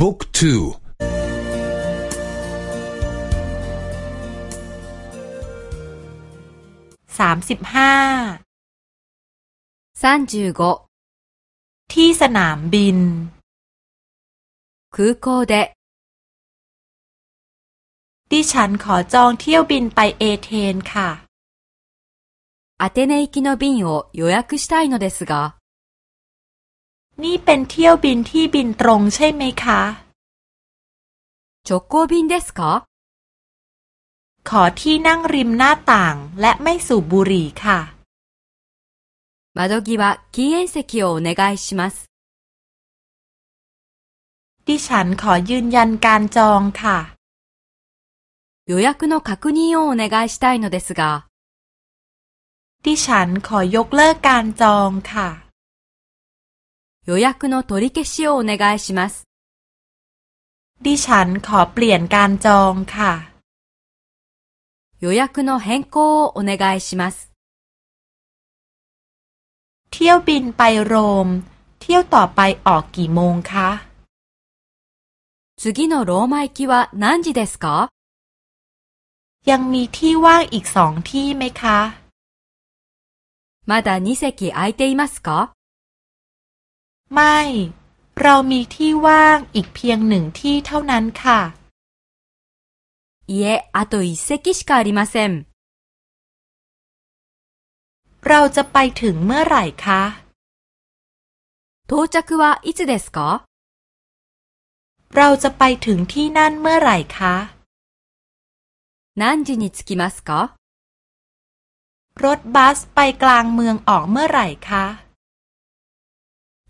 บุ๊กทูสามสิบห้าที่สนามบิน空港でดิฉันขอจองเที่ยวบินไปเอเธนค่ะアテネ行きの便を予約したいのですが นี่เป็นเที่ยวบินที่บินตรงใช่ไหมคะ直行便ですかขอที่นั่งริมหน้าต่างและไม่สูบบุหรี่ค่ะ窓際禁煙席をお願いしますดิฉันขอยืนยันการจองค่ะ予約の確認をお願いしたいのですがดิฉันขอยกเลิกการจองค่ะ 予約の取り消しをお願いします。ดิฉันขอเปลี่ยนการจองค่ะ。予約の変更をお願いします。เที่ยวบินไปโรม เที่ยวต่อไปออกกี่โมงคะ次のローマ行きは何時ですかยังมีที่ว่างอีกสองที่ไหมคะまだ2席空いていますか ไม่ เรามีที่ว่างอีกเพียงหนึ่งที่เท่านั้นค่ะいえ、あと一席しかありません。เราจะไปถึงเมื่อไหร่คะ到着はいつですかเราจะไปถึงที่นั่นเมื่อไหร่คะ何時に着きますかรถบัสไปกลางเมืองออกเมื่อไหร่คะ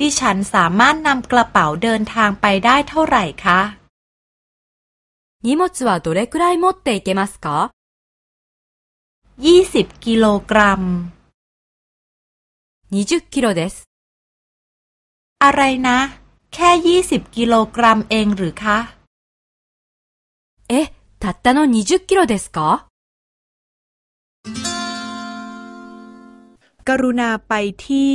ดิฉันสามารถนำกระเป๋าเดินทางไปได้เท่าไหร่คะ荷物はどれくらい持っていけますかยี่สิบกิโลกรัม20キロですอะไรนะ แค่ยี่สิบกิโลกรัมเองหรือคะえ、たったの20キロですかกรุณาไปที่